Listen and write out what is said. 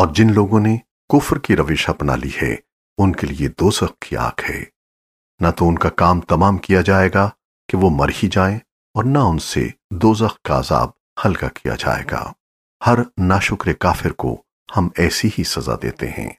और जिन लोगों ने कुफर की रविश अपना ली है, उनके लिए दो की आँख है। ना तो उनका काम तमाम किया जाएगा कि वो मर ही जाएँ और ना उनसे दोजख का अजाब हल्का किया जाएगा। हर नाशुक्र काफिर को हम ऐसी ही सजा देते हैं।